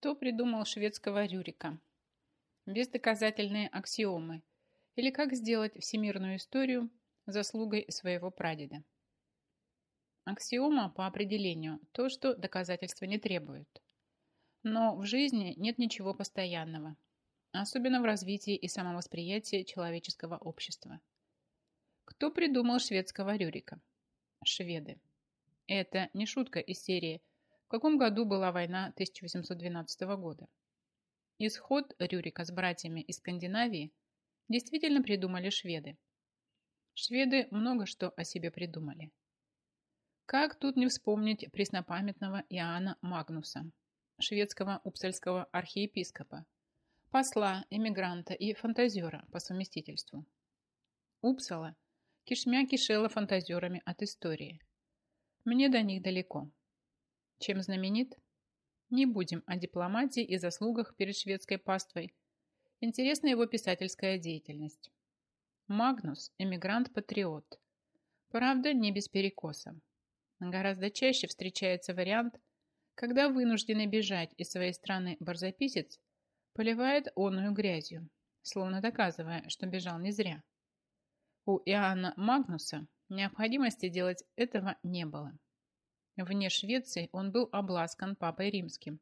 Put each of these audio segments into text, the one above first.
Кто придумал шведского Рюрика? Бездоказательные аксиомы. Или как сделать всемирную историю заслугой своего прадеда. Аксиома по определению – то, что доказательства не требуют. Но в жизни нет ничего постоянного, особенно в развитии и самовосприятии человеческого общества. Кто придумал шведского Рюрика? Шведы. Это не шутка из серии «В каком году была война 1812 года?» Исход Рюрика с братьями из Скандинавии действительно придумали шведы. Шведы много что о себе придумали. Как тут не вспомнить преснопамятного Иоанна Магнуса, шведского упсальского архиепископа, посла, эмигранта и фантазера по совместительству. Упсала кишмя кишела фантазерами от истории. Мне до них далеко. Чем знаменит? Не будем о дипломатии и заслугах перед шведской паствой. Интересна его писательская деятельность. Магнус – эмигрант-патриот. Правда, не без перекоса. Гораздо чаще встречается вариант, когда вынужденный бежать из своей страны барзаписец поливает онную грязью, словно доказывая, что бежал не зря. У Иоанна Магнуса необходимости делать этого не было. Вне Швеции он был обласкан папой римским,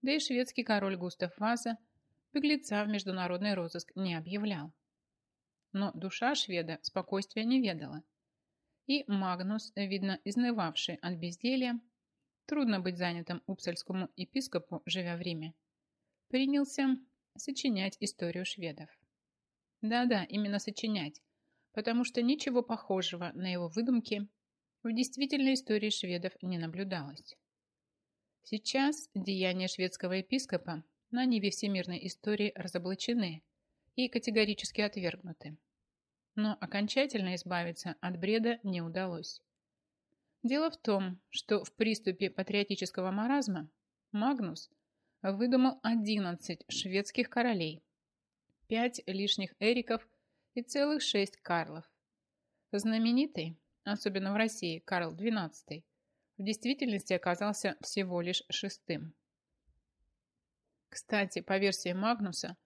да и шведский король Густав Ваза беглеца в международный розыск не объявлял. Но душа шведа спокойствия не ведала. И Магнус, видно изнывавший от безделья, трудно быть занятым упсальскому епископу, живя в Риме, принялся сочинять историю шведов. Да-да, именно сочинять, потому что ничего похожего на его выдумки в действительной истории шведов не наблюдалось. Сейчас деяния шведского епископа на ниве всемирной истории разоблачены и категорически отвергнуты. Но окончательно избавиться от бреда не удалось. Дело в том, что в приступе патриотического маразма Магнус выдумал 11 шведских королей, 5 лишних Эриков и целых шесть Карлов. Знаменитый, особенно в России, Карл XII, в действительности оказался всего лишь шестым. Кстати, по версии Магнуса,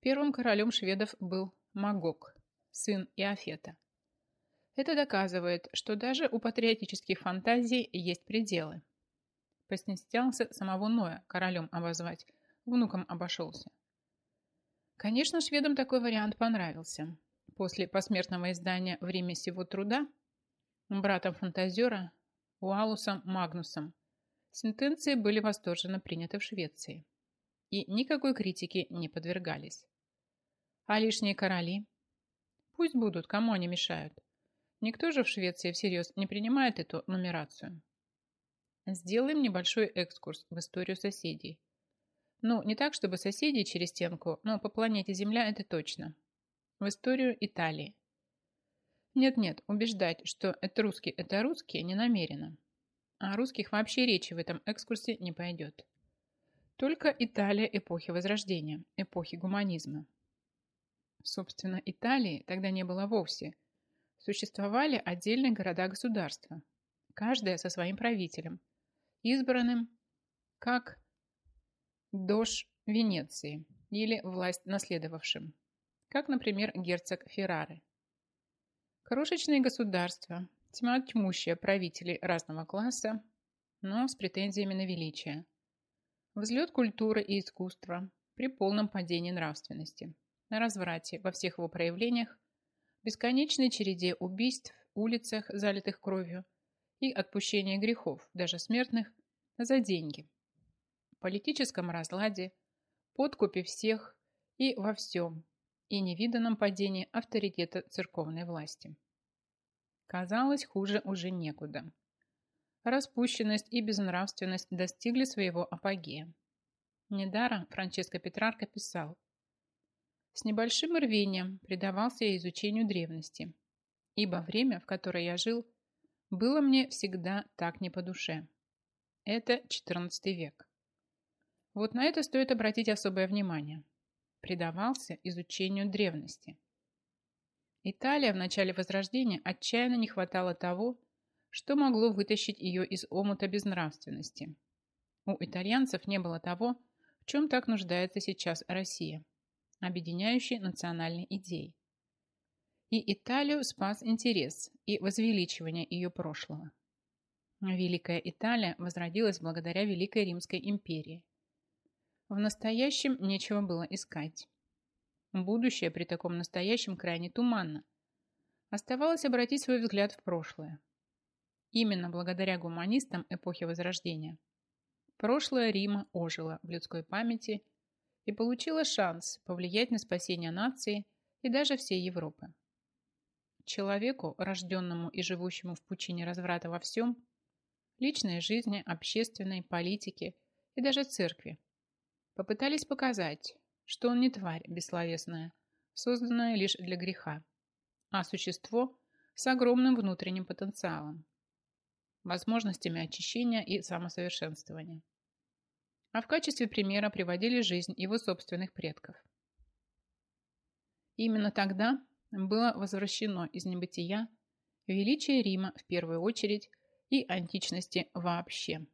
первым королем шведов был Магог, сын Иофета. Это доказывает, что даже у патриотических фантазий есть пределы. Постеснялся самого Ноя королем обозвать, внуком обошелся. Конечно, шведам такой вариант понравился после посмертного издания в Риме сего труда братом фантазера Уалусом Магнусом сентенции были восторженно приняты в Швеции и никакой критике не подвергались. А лишние короли? Пусть будут, кому они мешают. Никто же в Швеции всерьез не принимает эту нумерацию. Сделаем небольшой экскурс в историю соседей. Ну, не так, чтобы соседи через стенку, но по планете Земля это точно в историю Италии. Нет-нет, убеждать, что это русский, это русские, не намерено. А о русских вообще речи в этом экскурсе не пойдет. Только Италия эпохи Возрождения, эпохи гуманизма. Собственно, Италии тогда не было вовсе. Существовали отдельные города-государства, каждая со своим правителем, избранным как дож Венеции или власть наследовавшим как, например, герцог Феррары. Крошечные государства, тьма тьмущая правителей разного класса, но с претензиями на величие. Взлет культуры и искусства при полном падении нравственности, на разврате во всех его проявлениях, бесконечной череде убийств, улицах, залитых кровью, и отпущения грехов, даже смертных, за деньги, политическом разладе, подкупе всех и во всем, и невиданном падении авторитета церковной власти. Казалось, хуже уже некуда. Распущенность и безнравственность достигли своего апогея. Недаром Франческо Петрарко писал «С небольшим рвением предавался я изучению древности, ибо время, в которое я жил, было мне всегда так не по душе. Это XIV век. Вот на это стоит обратить особое внимание – предавался изучению древности. Италия в начале Возрождения отчаянно не хватало того, что могло вытащить ее из омута безнравственности. У итальянцев не было того, в чем так нуждается сейчас Россия, объединяющей национальной идеей. И Италию спас интерес и возвеличивание ее прошлого. Великая Италия возродилась благодаря Великой Римской империи. В настоящем нечего было искать. Будущее при таком настоящем крайне туманно. Оставалось обратить свой взгляд в прошлое. Именно благодаря гуманистам эпохи Возрождения прошлое Рима ожило в людской памяти и получило шанс повлиять на спасение нации и даже всей Европы. Человеку, рожденному и живущему в пучине разврата во всем, личной жизни, общественной, политике и даже церкви, попытались показать, что он не тварь бессловесная, созданная лишь для греха, а существо с огромным внутренним потенциалом, возможностями очищения и самосовершенствования. А в качестве примера приводили жизнь его собственных предков. Именно тогда было возвращено из небытия величие Рима в первую очередь и античности вообще.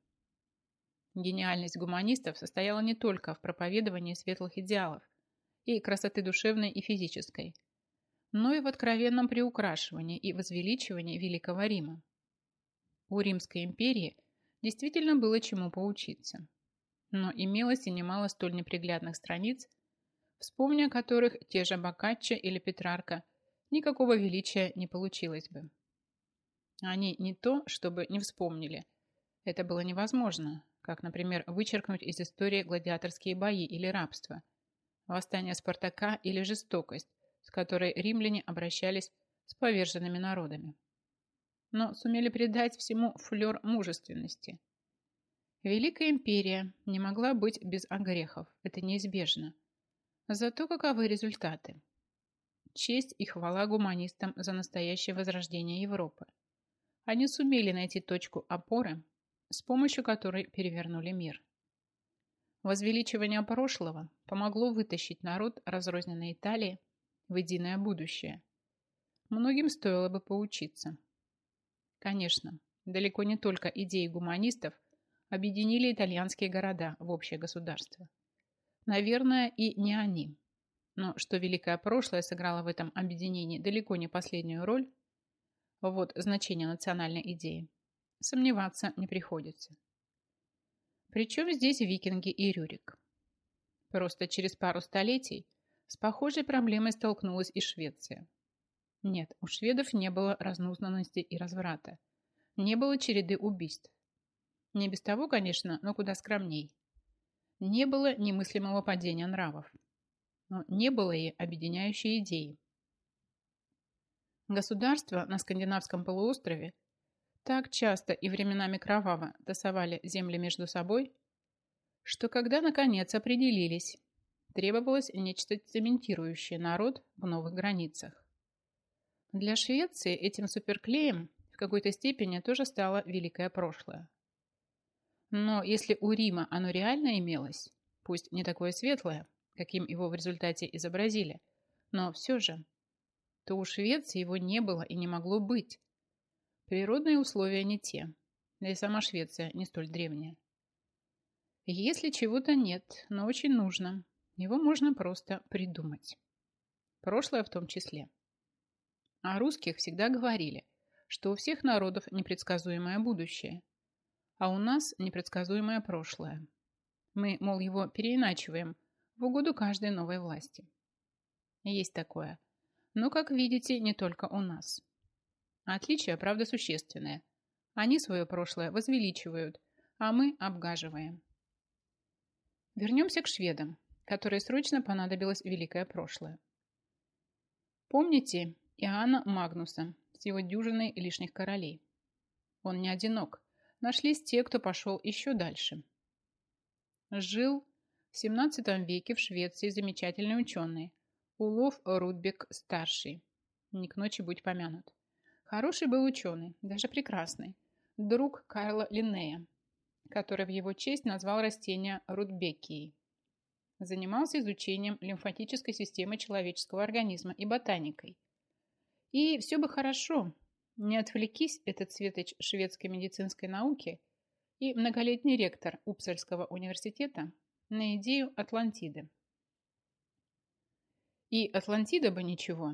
Гениальность гуманистов состояла не только в проповедовании светлых идеалов и красоты душевной и физической, но и в откровенном приукрашивании и возвеличивании Великого Рима. У Римской империи действительно было чему поучиться, но имелось и немало столь неприглядных страниц, вспомня которых те же Боккаччо или Петрарка никакого величия не получилось бы. Они не то, чтобы не вспомнили. Это было невозможно, как, например, вычеркнуть из истории гладиаторские бои или рабство, восстание Спартака или жестокость, с которой римляне обращались с поверженными народами. Но сумели придать всему флер мужественности. Великая империя не могла быть без огрехов, это неизбежно. Зато каковы результаты? Честь и хвала гуманистам за настоящее возрождение Европы. Они сумели найти точку опоры, с помощью которой перевернули мир. Возвеличивание прошлого помогло вытащить народ разрозненной Италии в единое будущее. Многим стоило бы поучиться. Конечно, далеко не только идеи гуманистов объединили итальянские города в общее государство. Наверное, и не они. Но что великое прошлое сыграло в этом объединении далеко не последнюю роль, вот значение национальной идеи. Сомневаться не приходится. Причем здесь викинги и Рюрик? Просто через пару столетий с похожей проблемой столкнулась и Швеция. Нет, у шведов не было разнузнанности и разврата. Не было череды убийств. Не без того, конечно, но куда скромней. Не было немыслимого падения нравов. Но не было и объединяющей идеи, Государства на скандинавском полуострове так часто и временами кроваво тасовали земли между собой, что когда наконец определились, требовалось нечто цементирующее народ в новых границах. Для Швеции этим суперклеем в какой-то степени тоже стало великое прошлое. Но если у Рима оно реально имелось, пусть не такое светлое, каким его в результате изобразили, но все же то у Швеции его не было и не могло быть. Природные условия не те, да и сама Швеция не столь древняя. Если чего-то нет, но очень нужно, его можно просто придумать. Прошлое в том числе. О русских всегда говорили, что у всех народов непредсказуемое будущее, а у нас непредсказуемое прошлое. Мы, мол, его переиначиваем в угоду каждой новой власти. Есть такое – но, как видите, не только у нас. Отличия, правда, существенные. Они свое прошлое возвеличивают, а мы обгаживаем. Вернемся к шведам, которой срочно понадобилось великое прошлое. Помните Иоанна Магнуса с его дюжиной лишних королей? Он не одинок. Нашлись те, кто пошел еще дальше. Жил в 17 веке в Швеции замечательный ученый Улов Рудбек старший. Не к ночи будь помянут. Хороший был ученый, даже прекрасный. Друг Карла Линнея, который в его честь назвал растение Рудбекией. Занимался изучением лимфатической системы человеческого организма и ботаникой. И все бы хорошо, не отвлекись этот светоч шведской медицинской науки и многолетний ректор Упсальского университета на идею Атлантиды. И Атлантида бы ничего.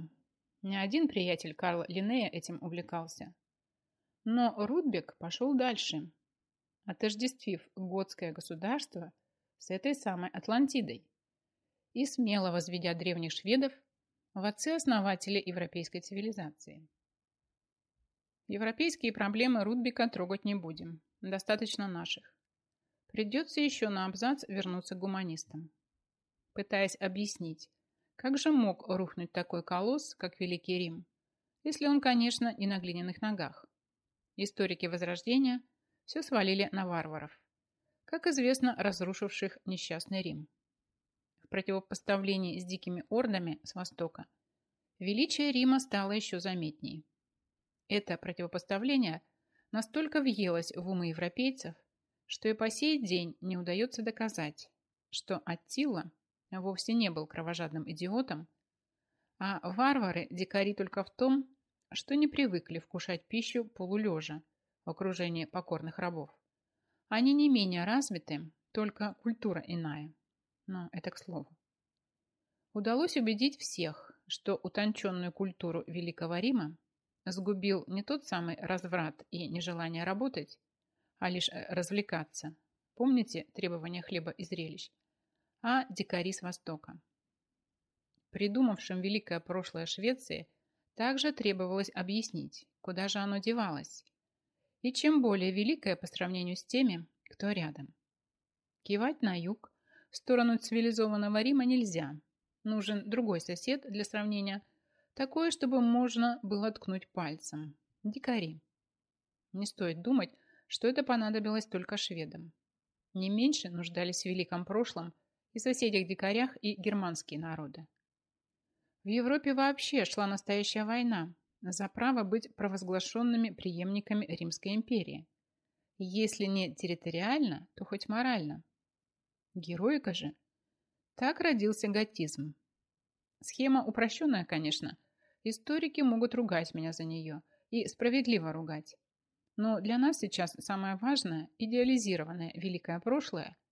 Ни один приятель Карла Линнея этим увлекался. Но Рудбек пошел дальше, отождествив готское государство с этой самой Атлантидой и смело возведя древних шведов в отцы-основатели европейской цивилизации. Европейские проблемы Рудбека трогать не будем, достаточно наших. Придется еще на абзац вернуться к гуманистам. Пытаясь объяснить, как же мог рухнуть такой колосс, как Великий Рим, если он, конечно, не на глиняных ногах? Историки Возрождения все свалили на варваров, как известно, разрушивших несчастный Рим. В противопоставлении с дикими ордами с востока величие Рима стало еще заметнее. Это противопоставление настолько въелось в умы европейцев, что и по сей день не удается доказать, что Аттила вовсе не был кровожадным идиотом, а варвары дикари только в том, что не привыкли вкушать пищу полулежа в окружении покорных рабов. Они не менее развиты, только культура иная. Но это к слову. Удалось убедить всех, что утонченную культуру Великого Рима сгубил не тот самый разврат и нежелание работать, а лишь э, развлекаться. Помните требования хлеба и зрелищ? А дикари с Востока. Придумавшим великое прошлое Швеции также требовалось объяснить, куда же оно девалось, и чем более великое по сравнению с теми, кто рядом. Кивать на юг, в сторону цивилизованного Рима нельзя. Нужен другой сосед для сравнения, такое, чтобы можно было ткнуть пальцем. Дикари. Не стоит думать, что это понадобилось только шведам. Не меньше нуждались в великом прошлом – и соседях-дикарях и германские народы. В Европе вообще шла настоящая война за право быть провозглашенными преемниками Римской империи. Если не территориально, то хоть морально. Героика же. Так родился готизм. Схема упрощенная, конечно. Историки могут ругать меня за нее. И справедливо ругать. Но для нас сейчас самое важное – идеализированное великое прошлое –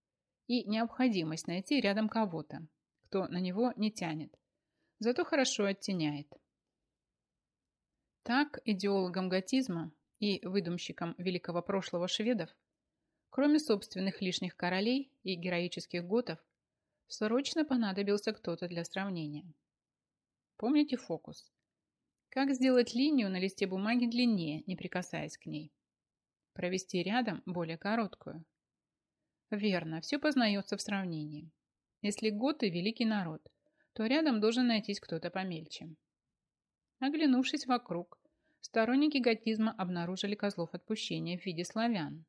и необходимость найти рядом кого-то, кто на него не тянет, зато хорошо оттеняет. Так идеологам готизма и выдумщикам великого прошлого шведов, кроме собственных лишних королей и героических готов, срочно понадобился кто-то для сравнения. Помните фокус? Как сделать линию на листе бумаги длиннее, не прикасаясь к ней? Провести рядом более короткую – Верно, все познается в сравнении. Если готы – великий народ, то рядом должен найтись кто-то помельче. Оглянувшись вокруг, сторонники готизма обнаружили козлов отпущения в виде славян,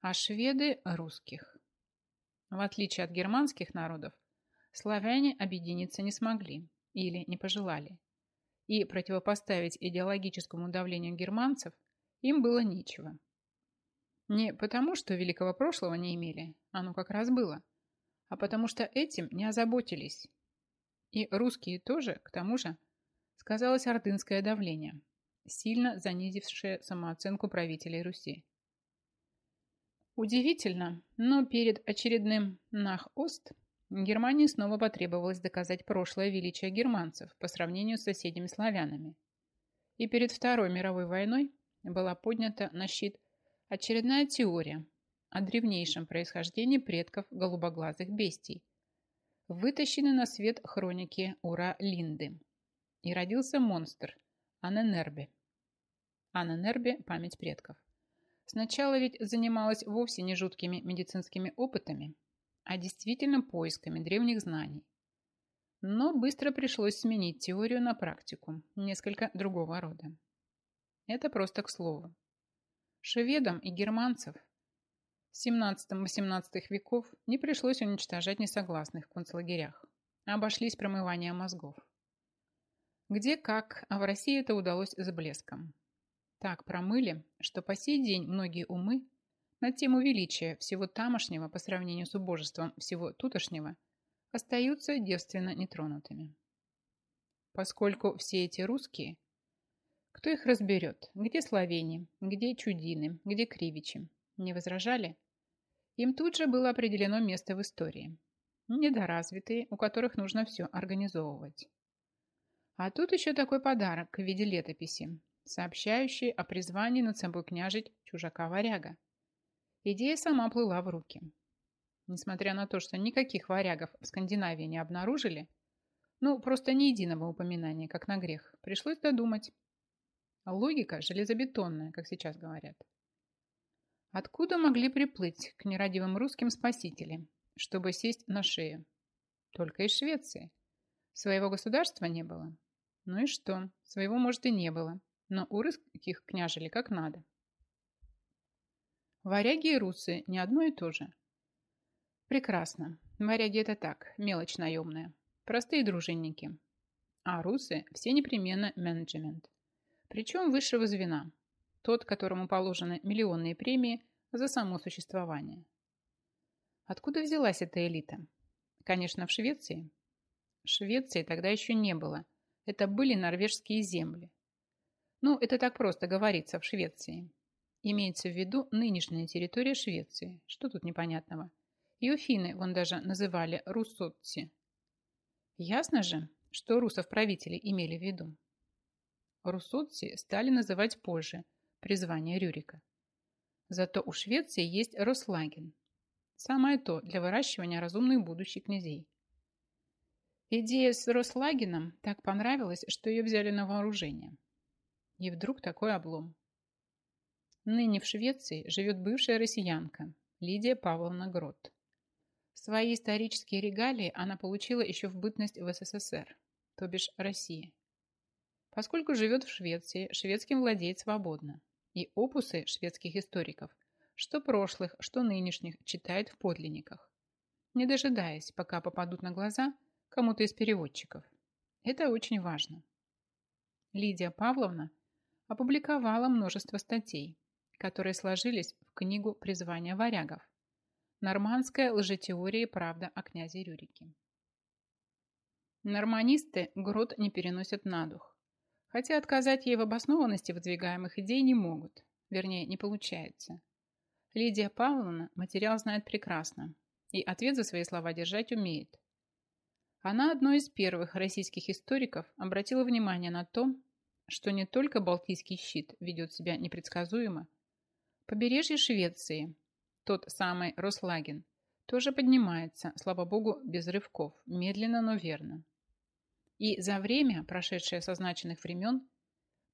а шведы – русских. В отличие от германских народов, славяне объединиться не смогли или не пожелали, и противопоставить идеологическому давлению германцев им было нечего. Не потому, что великого прошлого не имели, оно как раз было, а потому что этим не озаботились. И русские тоже, к тому же, сказалось ордынское давление, сильно занизившее самооценку правителей Руси. Удивительно, но перед очередным Нах-Ост Германии снова потребовалось доказать прошлое величие германцев по сравнению с соседями-славянами. И перед Второй мировой войной была поднята на щит Очередная теория о древнейшем происхождении предков голубоглазых бестий, вытащены на свет хроники Ура Линды. И родился монстр Аненербе. Аненербе – память предков. Сначала ведь занималась вовсе не жуткими медицинскими опытами, а действительно поисками древних знаний. Но быстро пришлось сменить теорию на практику, несколько другого рода. Это просто к слову. Шведам и германцев в 17-18 веков не пришлось уничтожать несогласных в концлагерях, обошлись промыванием мозгов. Где как, а в России это удалось с блеском. Так промыли, что по сей день многие умы на тему величия всего тамошнего по сравнению с убожеством всего тутошнего остаются девственно нетронутыми. Поскольку все эти русские – кто их разберет? Где словени, где чудины, где кривичи? Не возражали? им тут же было определено место в истории. Недоразвитые, у которых нужно все организовывать. А тут еще такой подарок в виде летописи, сообщающий о призвании над собой княжить чужака-варяга. Идея сама плыла в руки. Несмотря на то, что никаких варягов в Скандинавии не обнаружили, ну, просто ни единого упоминания, как на грех, пришлось додумать. Логика железобетонная, как сейчас говорят. Откуда могли приплыть к нерадивым русским спасители, чтобы сесть на шею? Только из Швеции. Своего государства не было. Ну и что? Своего, может, и не было. Но у русских княжили как надо. Варяги и русы не одно и то же. Прекрасно. Варяги это так, мелочь наемная. Простые дружинники. А русы все непременно менеджмент. Причем высшего звена, тот, которому положены миллионные премии за само существование. Откуда взялась эта элита? Конечно, в Швеции. Швеции тогда еще не было. Это были норвежские земли. Ну, это так просто говорится в Швеции. Имеется в виду нынешняя территория Швеции. Что тут непонятного? Ее финны вон даже называли руссотти. Ясно же, что русов правители имели в виду. Руссотти стали называть позже – призвание Рюрика. Зато у Швеции есть Рослаген. Самое то для выращивания разумных будущих князей. Идея с Рослагеном так понравилась, что ее взяли на вооружение. И вдруг такой облом. Ныне в Швеции живет бывшая россиянка Лидия Павловна Грот. Свои исторические регалии она получила еще в бытность в СССР, то бишь России. Поскольку живет в Швеции, шведским владеет свободно и опусы шведских историков, что прошлых, что нынешних, читает в подлинниках, не дожидаясь, пока попадут на глаза кому-то из переводчиков. Это очень важно. Лидия Павловна опубликовала множество статей, которые сложились в книгу «Призвание варягов. Нормандская лжетеория и правда о князе Рюрике». Норманисты грот не переносят на дух. Хотя отказать ей в обоснованности выдвигаемых идей не могут. Вернее, не получается. Лидия Павловна материал знает прекрасно и ответ за свои слова держать умеет. Она одной из первых российских историков обратила внимание на то, что не только Балтийский щит ведет себя непредсказуемо, побережье Швеции, тот самый Рослаген, тоже поднимается, слава богу, без рывков, медленно, но верно и за время, прошедшее со значенных времен,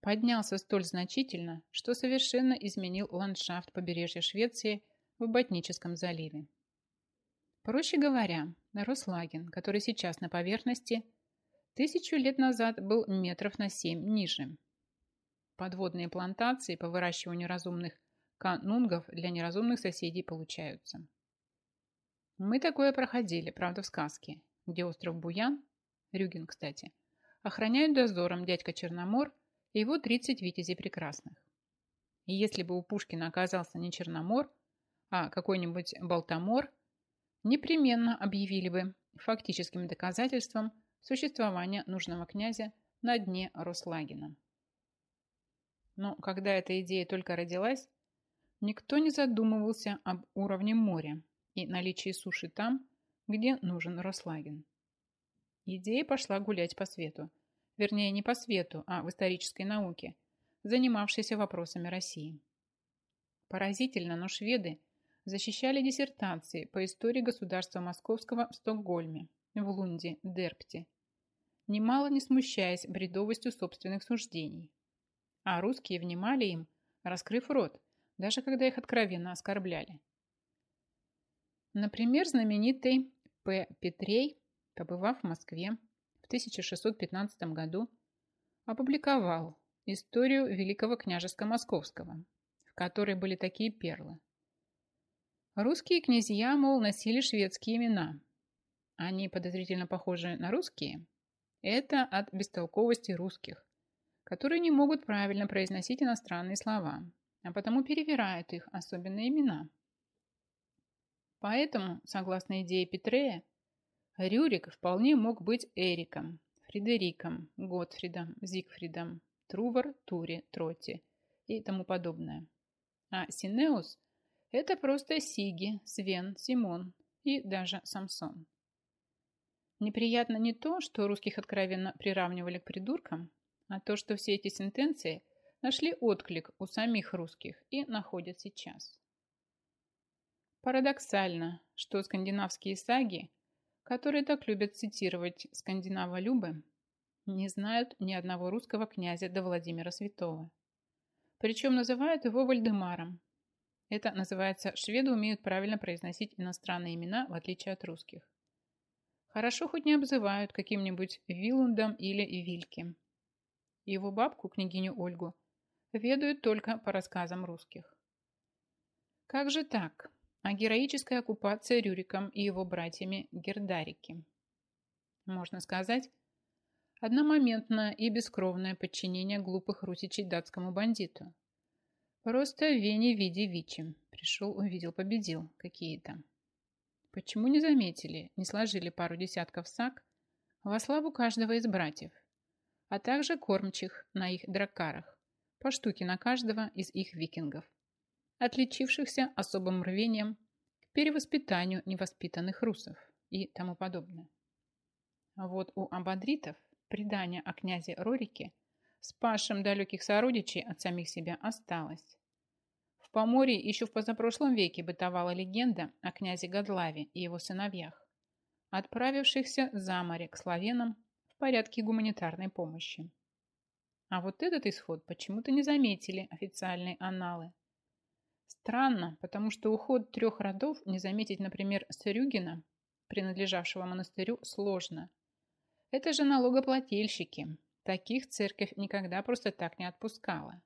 поднялся столь значительно, что совершенно изменил ландшафт побережья Швеции в Ботническом заливе. Проще говоря, Рослаген, который сейчас на поверхности, тысячу лет назад был метров на семь ниже. Подводные плантации по выращиванию разумных канунгов для неразумных соседей получаются. Мы такое проходили, правда, в сказке, где остров Буян Рюгин, кстати, охраняют дозором дядька Черномор и его 30 витязей прекрасных. И если бы у Пушкина оказался не Черномор, а какой-нибудь Балтамор, непременно объявили бы фактическим доказательством существования нужного князя на дне Рослагина. Но когда эта идея только родилась, никто не задумывался об уровне моря и наличии суши там, где нужен Рослагин. Идея пошла гулять по свету. Вернее, не по свету, а в исторической науке, занимавшейся вопросами России. Поразительно, но шведы защищали диссертации по истории государства Московского в Стокгольме, в Лунде, Дерпте, немало не смущаясь бредовостью собственных суждений. А русские внимали им, раскрыв рот, даже когда их откровенно оскорбляли. Например, знаменитый П. Петрей побывав в Москве в 1615 году, опубликовал историю Великого княжества Московского, в которой были такие перлы. Русские князья, мол, носили шведские имена. Они подозрительно похожи на русские. Это от бестолковости русских, которые не могут правильно произносить иностранные слова, а потому перевирают их особенные имена. Поэтому, согласно идее Петрея, Рюрик вполне мог быть Эриком, Фредериком, Готфридом, Зигфридом, Трувор, Тури, Троти и тому подобное. А Синеус Это просто Сиги, Свен, Симон и даже Самсон. Неприятно не то, что русских откровенно приравнивали к придуркам, а то, что все эти сентенции нашли отклик у самих русских и находят сейчас. Парадоксально, что скандинавские саги, которые так любят цитировать скандинаволюбы, не знают ни одного русского князя до Владимира Святого. Причем называют его Вальдемаром. Это называется, шведы умеют правильно произносить иностранные имена, в отличие от русских. Хорошо хоть не обзывают каким-нибудь Вилундом или Вильке. Его бабку, княгиню Ольгу, ведают только по рассказам русских. Как же так? А героическая оккупация Рюриком и его братьями Гердарики? Можно сказать, одномоментное и бескровное подчинение глупых русичей датскому бандиту. Просто Вени виде Вичи. Пришел, увидел, победил какие-то. Почему не заметили, не сложили пару десятков сак во славу каждого из братьев, а также кормчих на их дракарах, по штуке на каждого из их викингов, отличившихся особым рвением к перевоспитанию невоспитанных русов и тому подобное. А вот у абадритов предание о князе Рорике, спасшем далеких сородичей от самих себя, осталось. Поморье еще в позапрошлом веке бытовала легенда о князе Годлаве и его сыновьях, отправившихся за море к славянам в порядке гуманитарной помощи. А вот этот исход почему-то не заметили официальные анналы. Странно, потому что уход трех родов не заметить, например, Сырюгина, принадлежавшего монастырю, сложно. Это же налогоплательщики. Таких церковь никогда просто так не отпускала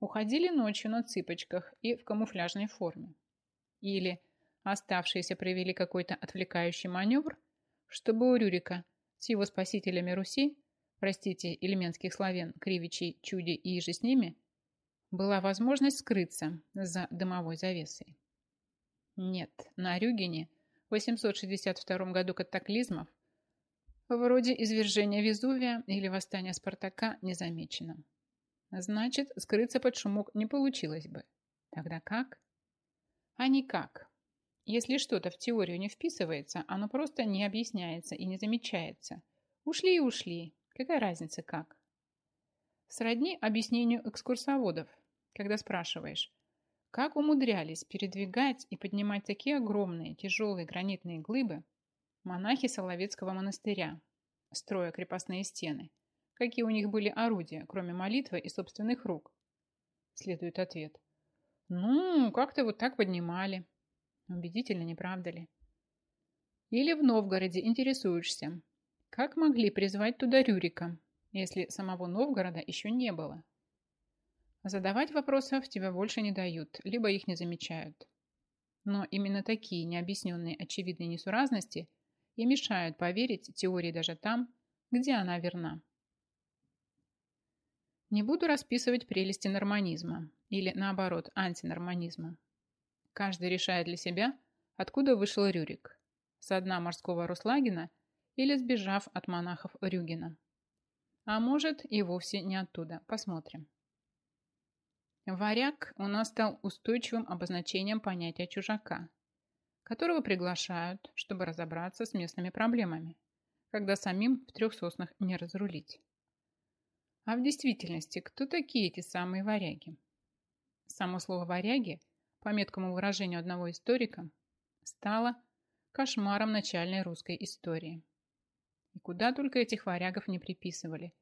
уходили ночью на цыпочках и в камуфляжной форме. Или оставшиеся провели какой-то отвлекающий маневр, чтобы у Рюрика с его спасителями Руси, простите, элементских славян, Кривичей, Чуди и же с ними, была возможность скрыться за дымовой завесой. Нет, на Рюгене в 862 году катаклизмов вроде извержения Везувия или восстания Спартака не замечено. Значит, скрыться под шумок не получилось бы. Тогда как? А никак. Если что-то в теорию не вписывается, оно просто не объясняется и не замечается. Ушли и ушли. Какая разница как? Сродни объяснению экскурсоводов, когда спрашиваешь, как умудрялись передвигать и поднимать такие огромные тяжелые гранитные глыбы монахи Соловецкого монастыря, строя крепостные стены, Какие у них были орудия, кроме молитвы и собственных рук? Следует ответ. Ну, как-то вот так поднимали. Убедительно, не правда ли? Или в Новгороде интересуешься, как могли призвать туда Рюрика, если самого Новгорода еще не было? Задавать вопросов тебя больше не дают, либо их не замечают. Но именно такие необъясненные очевидные несуразности и мешают поверить теории даже там, где она верна. Не буду расписывать прелести норманизма или, наоборот, антинорманизма. Каждый решает для себя, откуда вышел Рюрик. Со дна морского Руслагина или сбежав от монахов Рюгина. А может и вовсе не оттуда. Посмотрим. Варяг у нас стал устойчивым обозначением понятия чужака, которого приглашают, чтобы разобраться с местными проблемами, когда самим в трех соснах не разрулить. А в действительности, кто такие эти самые варяги? Само слово «варяги», по меткому выражению одного историка, стало кошмаром начальной русской истории. И куда только этих варягов не приписывали,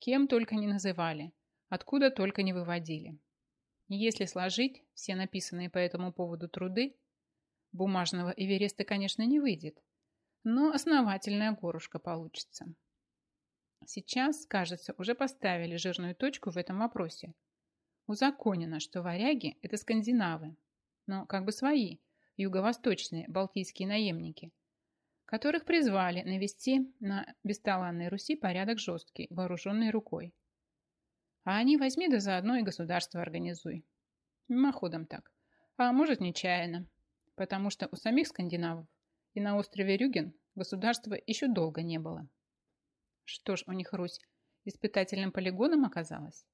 кем только не называли, откуда только не выводили. И если сложить все написанные по этому поводу труды, бумажного Эвереста, конечно, не выйдет, но основательная горушка получится. Сейчас, кажется, уже поставили жирную точку в этом вопросе. Узаконено, что варяги – это скандинавы, но как бы свои, юго-восточные балтийские наемники, которых призвали навести на бесталанной Руси порядок жесткий, вооруженный рукой. А они возьми да заодно и государство организуй. Мимоходом так. А может нечаянно. Потому что у самих скандинавов и на острове Рюген государства еще долго не было. Что ж у них Русь испытательным полигоном оказалась?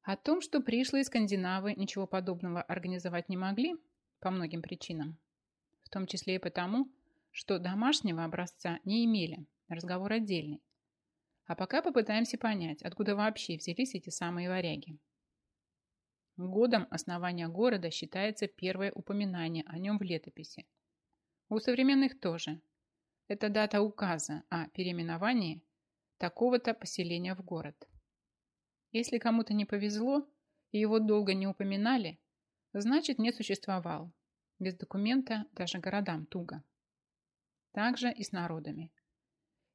О том, что пришлые скандинавы ничего подобного организовать не могли, по многим причинам, в том числе и потому, что домашнего образца не имели, разговор отдельный. А пока попытаемся понять, откуда вообще взялись эти самые варяги. Годом основания города считается первое упоминание о нем в летописи. У современных тоже. Это дата указа о переименовании такого-то поселения в город. Если кому-то не повезло и его долго не упоминали, значит не существовал. Без документа даже городам туго. Так же и с народами.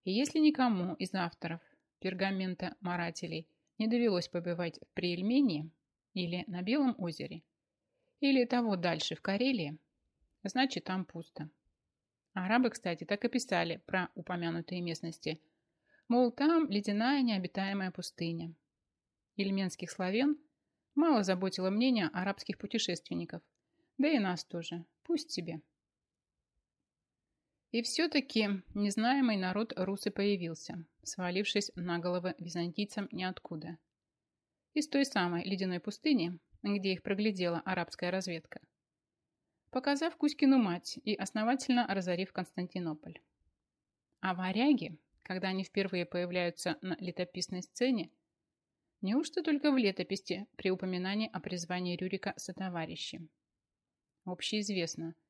И если никому из авторов пергамента марателей не довелось побывать в Приельмении или на Белом озере, или того дальше в Карелии, значит там пусто. Арабы, кстати, так и писали про упомянутые местности. Мол, там ледяная необитаемая пустыня. Ильменских славян мало заботило мнение арабских путешественников. Да и нас тоже. Пусть себе. И все-таки незнаемый народ русы появился, свалившись на головы византийцам ниоткуда. Из той самой ледяной пустыни, где их проглядела арабская разведка. Показав Кузькину мать и основательно разорив Константинополь. А варяги, когда они впервые появляются на летописной сцене, неужто только в летописи при упоминании о призвании Рюрика сотоварищи? Общеизвестно –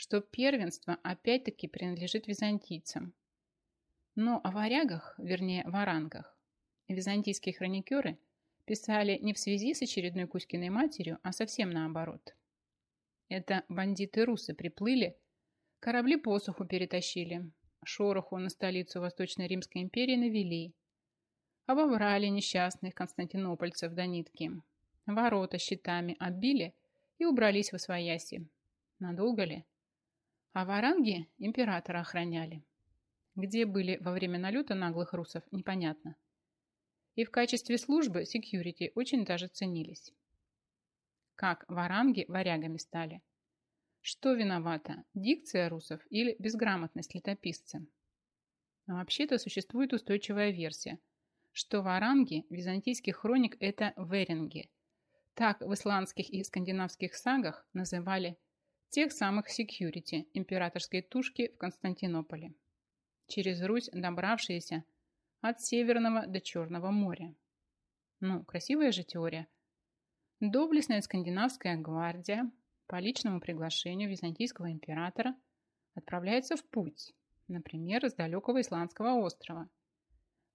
что первенство опять-таки принадлежит византийцам. Но о варягах, вернее варангах, византийские хроникеры писали не в связи с очередной Кузькиной матерью, а совсем наоборот. Это бандиты-русы приплыли, корабли посуху перетащили, шороху на столицу Восточной Римской империи навели, обоврали несчастных константинопольцев до нитки, ворота щитами оббили и убрались в освояси. Надолго ли? А варанги императора охраняли. Где были во время налета наглых русов, непонятно. И в качестве службы секьюрити очень даже ценились. Как варанги варягами стали? Что виновата, дикция русов или безграмотность летописца? А вообще-то существует устойчивая версия, что варанги византийских хроник – это веринги. Так в исландских и скандинавских сагах называли тех самых секьюрити императорской тушки в Константинополе, через Русь добравшиеся от Северного до Черного моря. Ну, красивая же теория. Доблестная скандинавская гвардия по личному приглашению византийского императора отправляется в путь, например, с далекого Исландского острова,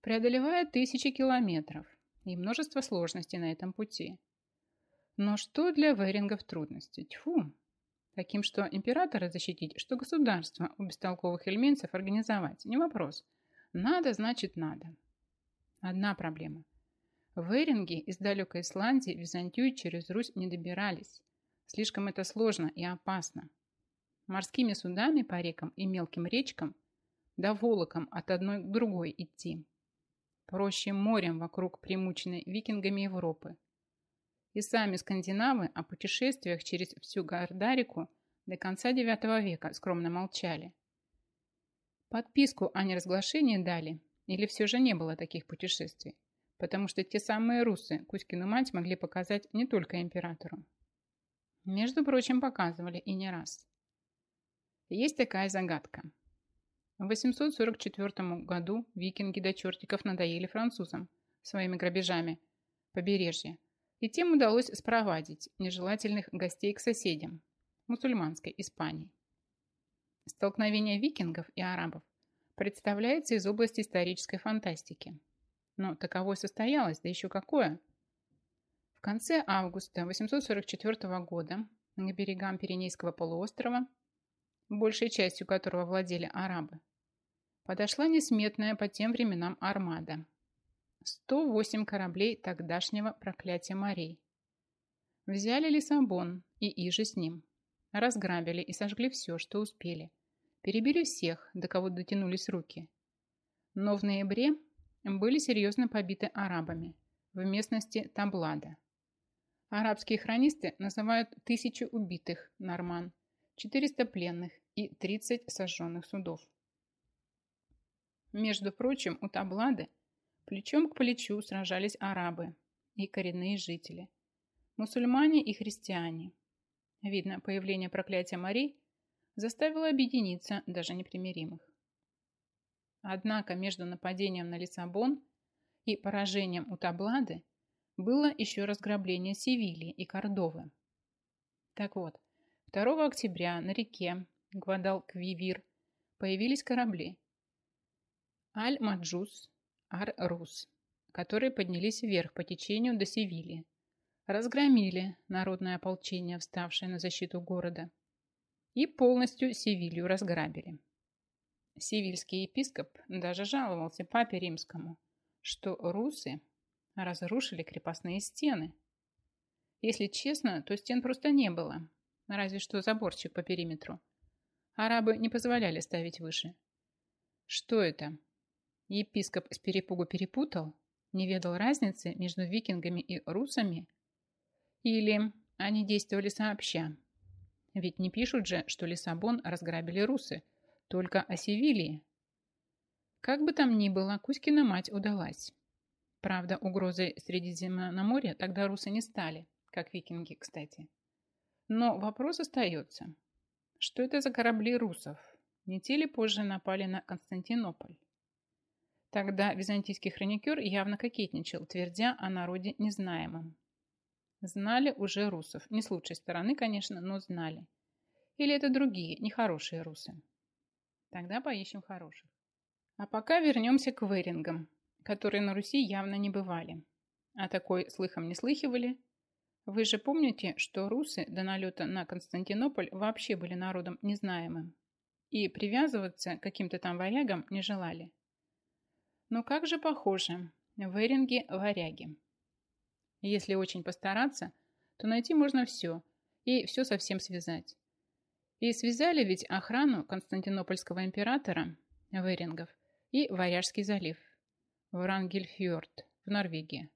преодолевая тысячи километров и множество сложностей на этом пути. Но что для верингов трудности? Тьфу, Таким, что императора защитить, что государство у бестолковых эльменцев организовать. Не вопрос. Надо, значит надо. Одна проблема. Веринги из далекой Исландии в Византию через Русь не добирались. Слишком это сложно и опасно. Морскими судами по рекам и мелким речкам да волоком от одной к другой идти. Проще морем вокруг примученной викингами Европы. И сами скандинавы о путешествиях через всю Гордарику до конца IX века скромно молчали. Подписку о неразглашении дали, или все же не было таких путешествий, потому что те самые русы Кузькину мать могли показать не только императору. Между прочим, показывали и не раз. Есть такая загадка. В 844 году викинги до чертиков надоели французам своими грабежами побережья и тем удалось спровадить нежелательных гостей к соседям, мусульманской Испании. Столкновение викингов и арабов представляется из области исторической фантастики. Но таковое состоялось, да еще какое. В конце августа 844 года на берегам Пиренейского полуострова, большей частью которого владели арабы, подошла несметная по тем временам армада 108 кораблей тогдашнего проклятия морей. Взяли Лиссабон и иже с ним. Разграбили и сожгли все, что успели. Перебили всех, до кого дотянулись руки. Но в ноябре были серьезно побиты арабами в местности Таблада. Арабские хронисты называют тысячу убитых норман, 400 пленных и 30 сожженных судов. Между прочим, у Таблады Плечом к плечу сражались арабы и коренные жители, мусульмане и христиане. Видно, появление проклятия морей заставило объединиться даже непримиримых. Однако между нападением на Лиссабон и поражением у Таблады было еще разграбление Севильи и Кордовы. Так вот, 2 октября на реке Гвадалквивир появились корабли Аль-Маджус, Ар-Рус, которые поднялись вверх по течению до Севильи, разгромили народное ополчение, вставшее на защиту города, и полностью Севилью разграбили. Севильский епископ даже жаловался папе римскому, что русы разрушили крепостные стены. Если честно, то стен просто не было, разве что заборчик по периметру. Арабы не позволяли ставить выше. Что это? Епископ с перепугу перепутал? Не ведал разницы между викингами и русами? Или они действовали сообща? Ведь не пишут же, что Лиссабон разграбили русы, только о Севилии. Как бы там ни было, Кузькина мать удалась. Правда, угрозой Средиземноморья тогда русы не стали, как викинги, кстати. Но вопрос остается. Что это за корабли русов? Не те ли позже напали на Константинополь? Тогда византийский хроникер явно кокетничал, твердя о народе незнаемом. Знали уже русов. Не с лучшей стороны, конечно, но знали. Или это другие, нехорошие русы? Тогда поищем хороших. А пока вернемся к вэрингам, которые на Руси явно не бывали. А такой слыхом не слыхивали. Вы же помните, что русы до налета на Константинополь вообще были народом незнаемым и привязываться к каким-то там варягам не желали. Но как же похоже, вэринги – варяги. Если очень постараться, то найти можно все и все совсем связать. И связали ведь охрану константинопольского императора, вэрингов, и Варяжский залив – Врангельфьорд в Норвегии.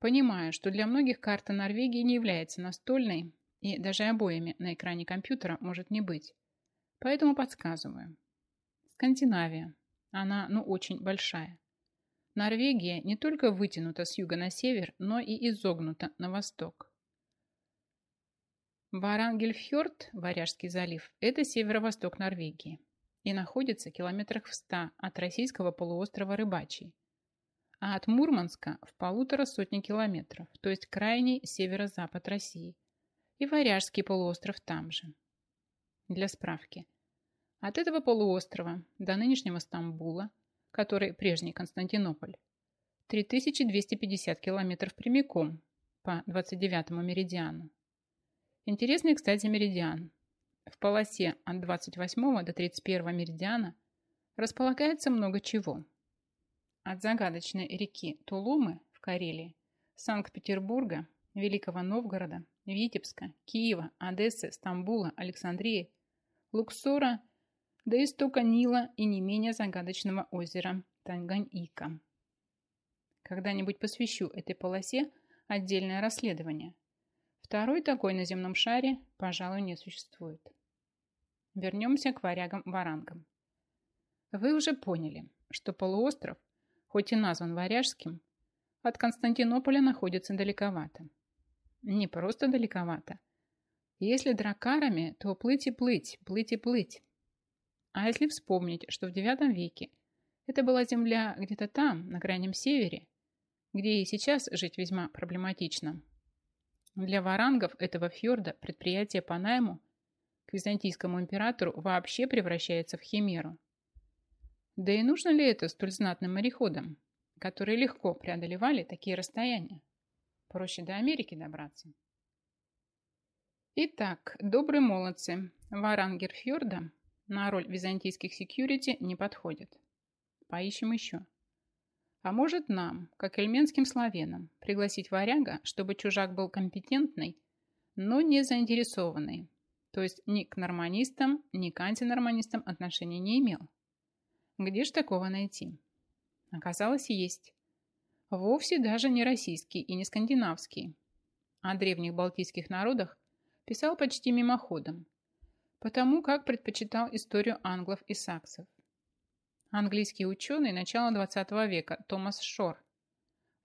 Понимаю, что для многих карта Норвегии не является настольной, и даже обоями на экране компьютера может не быть. Поэтому подсказываю. Скандинавия. Она, ну, очень большая. Норвегия не только вытянута с юга на север, но и изогнута на восток. Варангельфьорд, Варяжский залив, это северо-восток Норвегии и находится километрах в ста от российского полуострова Рыбачий, а от Мурманска в полутора сотни километров, то есть крайний северо-запад России, и Варяжский полуостров там же. Для справки. От этого полуострова до нынешнего Стамбула, который прежний Константинополь, 3250 километров прямиком по 29-му меридиану. Интересный, кстати, меридиан, в полосе от 28 до 31 меридиана располагается много чего. От загадочной реки Тулумы в Карелии, Санкт-Петербурга, Великого Новгорода, Витебска, Киева, Одессы, Стамбула, Александрии, Луксора до истока Нила и не менее загадочного озера Танганьика. Когда-нибудь посвящу этой полосе отдельное расследование. Второй такой на земном шаре, пожалуй, не существует. Вернемся к варягам-варангам. Вы уже поняли, что полуостров, хоть и назван Варяжским, от Константинополя находится далековато. Не просто далековато. Если дракарами, то плыть и плыть, плыть и плыть. А если вспомнить, что в IX веке это была земля где-то там, на крайнем севере, где и сейчас жить весьма проблематично, для варангов этого фьорда предприятие по найму к византийскому императору вообще превращается в химеру. Да и нужно ли это столь знатным мореходам, которые легко преодолевали такие расстояния? Проще до Америки добраться. Итак, добрые молодцы, Варангерфьорда на роль византийских секьюрити не подходит. Поищем еще. А может нам, как эльменским славянам, пригласить варяга, чтобы чужак был компетентный, но не заинтересованный, то есть ни к норманистам, ни к антинорманистам отношения не имел. Где ж такого найти? Оказалось, есть. Вовсе даже не российский и не скандинавский. О древних балтийских народах писал почти мимоходом, потому как предпочитал историю англов и саксов. Английский ученый начала 20 века Томас Шор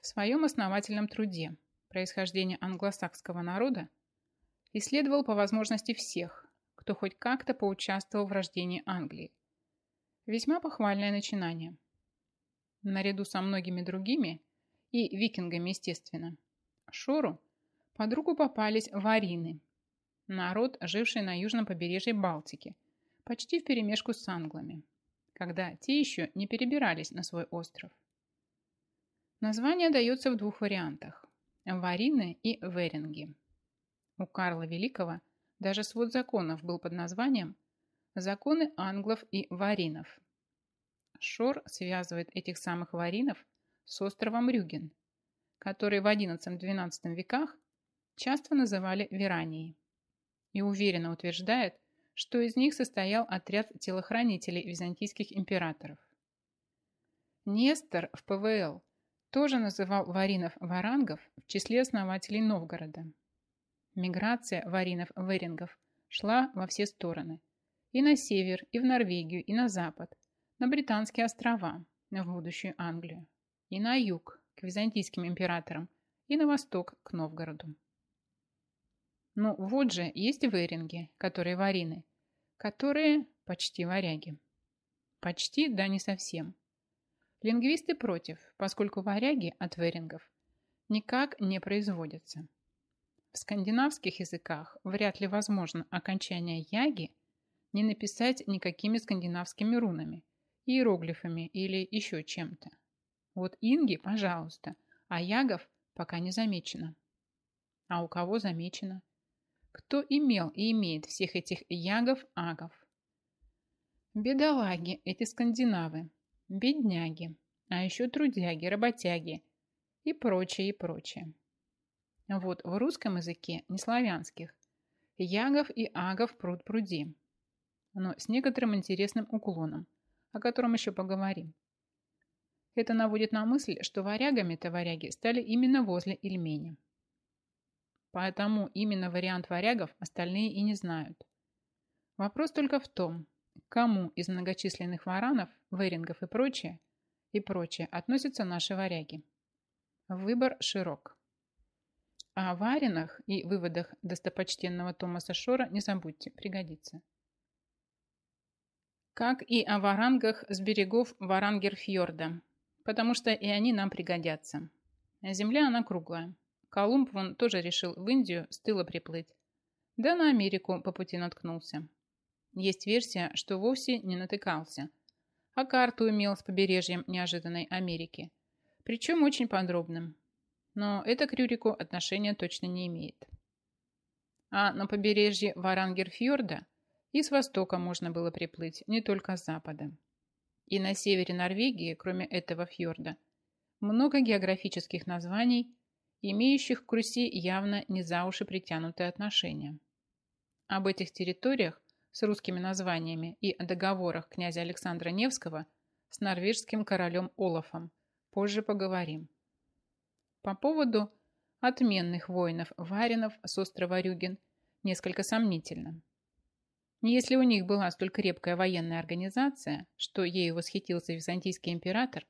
В своем основательном труде «Происхождение англосакского народа» исследовал по возможности всех, кто хоть как-то поучаствовал в рождении Англии. Весьма похвальное начинание. Наряду со многими другими, и викингами, естественно, Шору под руку попались варины, народ, живший на южном побережье Балтики, почти вперемешку с англами, когда те еще не перебирались на свой остров. Название дается в двух вариантах – варины и веринги. У Карла Великого даже свод законов был под названием «Законы англов и варинов». Шор связывает этих самых варинов с островом Рюген, который в XI-XII веках часто называли Веранией, и уверенно утверждает, что из них состоял отряд телохранителей византийских императоров. Нестор в ПВЛ тоже называл варинов-варангов в числе основателей Новгорода. Миграция варинов-верингов шла во все стороны. И на север, и в Норвегию, и на запад, на Британские острова, в будущую Англию, и на юг, к византийским императорам, и на восток, к Новгороду. Ну вот же есть веринги, которые варины, которые почти варяги. Почти, да не совсем. Лингвисты против, поскольку варяги от верингов никак не производятся. В скандинавских языках вряд ли возможно окончание яги не написать никакими скандинавскими рунами, иероглифами или еще чем-то. Вот инги, пожалуйста, а ягов пока не замечено. А у кого замечено? Кто имел и имеет всех этих ягов-агов? Бедолаги, эти скандинавы, бедняги, а еще трудяги, работяги и прочее, и прочее. Вот в русском языке, не славянских, ягов и агов пруд пруди, но с некоторым интересным уклоном, о котором еще поговорим. Это наводит на мысль, что варягами-то варяги стали именно возле Ильмени. Поэтому именно вариант варягов остальные и не знают. Вопрос только в том, кому из многочисленных варанов, верингов и прочее, и прочее относятся наши варяги. Выбор широк. О варенах и выводах достопочтенного Томаса Шора не забудьте, пригодится. Как и о варангах с берегов Варангерфьорда, потому что и они нам пригодятся. Земля она круглая. Колумб вон тоже решил в Индию с тыла приплыть. Да на Америку по пути наткнулся. Есть версия, что вовсе не натыкался, а карту имел с побережьем неожиданной Америки. Причем очень подробным, но это к Рюрику отношения точно не имеет. А на побережье Варангерфьорда и с востока можно было приплыть, не только с запада. И на севере Норвегии, кроме этого фьорда, много географических названий, имеющих к Руси явно не за уши притянутые отношения. Об этих территориях с русскими названиями и о договорах князя Александра Невского с норвежским королем Олафом позже поговорим. По поводу отменных воинов-варинов с острова Рюген несколько сомнительно. Если у них была столь крепкая военная организация, что ею восхитился византийский император,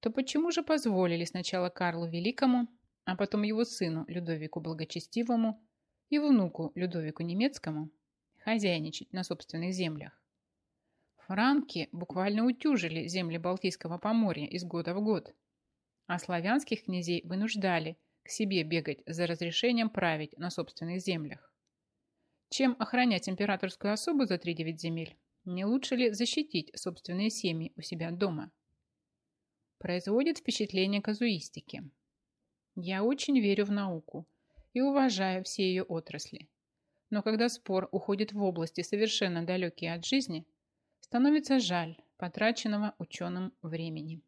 то почему же позволили сначала Карлу Великому, а потом его сыну Людовику Благочестивому и внуку Людовику Немецкому хозяйничать на собственных землях? Франки буквально утюжили земли Балтийского поморья из года в год а славянских князей вынуждали к себе бегать за разрешением править на собственных землях. Чем охранять императорскую особу за 3-9 земель, не лучше ли защитить собственные семьи у себя дома? Производит впечатление казуистики. Я очень верю в науку и уважаю все ее отрасли. Но когда спор уходит в области совершенно далекие от жизни, становится жаль потраченного ученым времени.